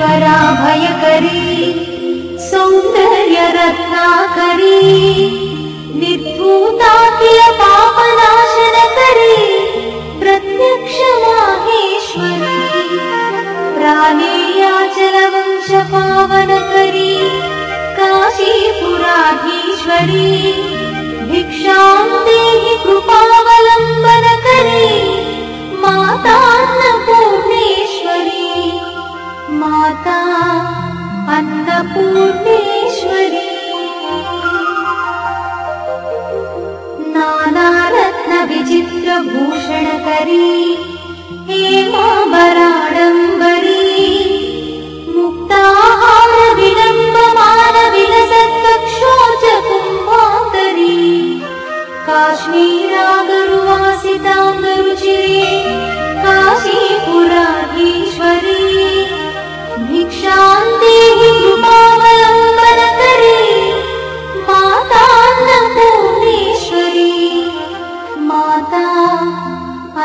वराभयकरी सौन्दर्यरत्नाकरी निर्भूताकिल पापनाशनकरी प्रत्यक्ष माहेश्वरी प्राणेयाचलवंश पावनकरी काशीपुराधीश्वरी भिक्षां अन्नपूर्णेश्वरी। नानारत्नविचित्रभूषणकरी। हेमाम्बराडम्बरी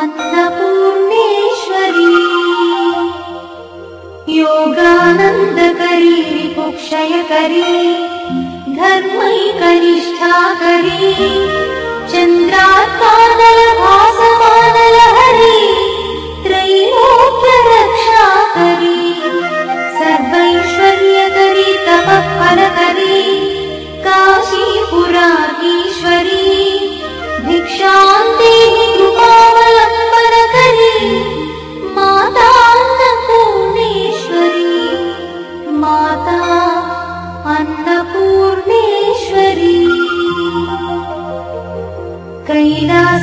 अन्नपूर्णेश्वरी योगानन्दकरी रिपुक्षयकरी धर्मैकनिष्ठाकरी चन्द्रात्मानलभासमानलहरी त्रैलोक्यरक्षाकरी सर्वैश्वर्यकरी तपःफलकरी काशीपुराधीश्वरी भिक्षां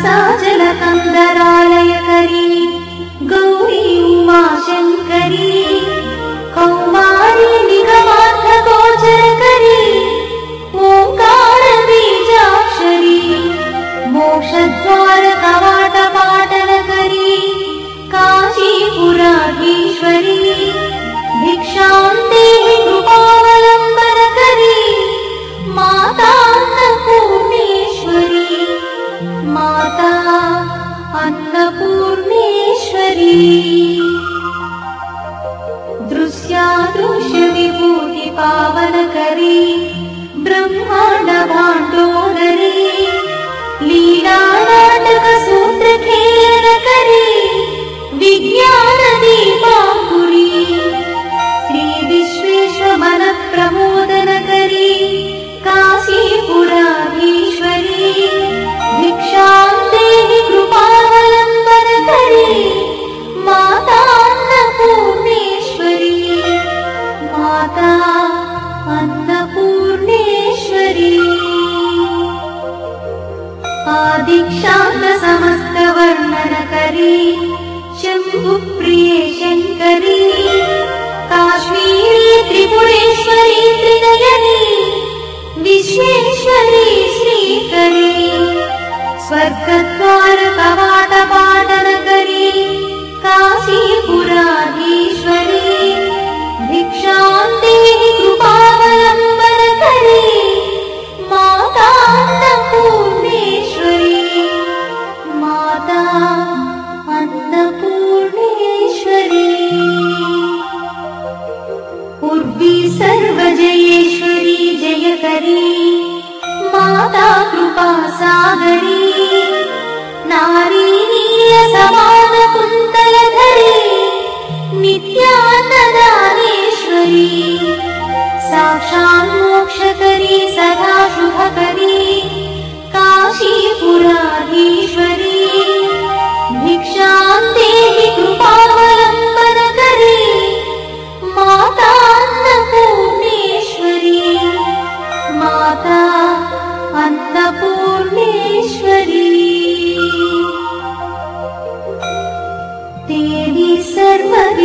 कैलासाचलकन्दरालयकरी अन्नपूर्णेश्वरी दृश्यादृश्यविभूतिपावनकरी ब्रह्माण्डभाण्डोदरी आदिक्षान्तसमस्तवर्णनकरी शम्भुप्रिये शङ्करी काश्मीरी त्रिपुरेश्वरी त्रिनयनी विश्वेश्वरी श्रीकरी स्वर्गद्वारकवाटपाटनकरी सर्वजयेश्वरी जयकरी माता कृपासागरी नारी नीलसमानकुन्तलधरी नित्यानदानेश्वरी साक्षान्मोक्षकरी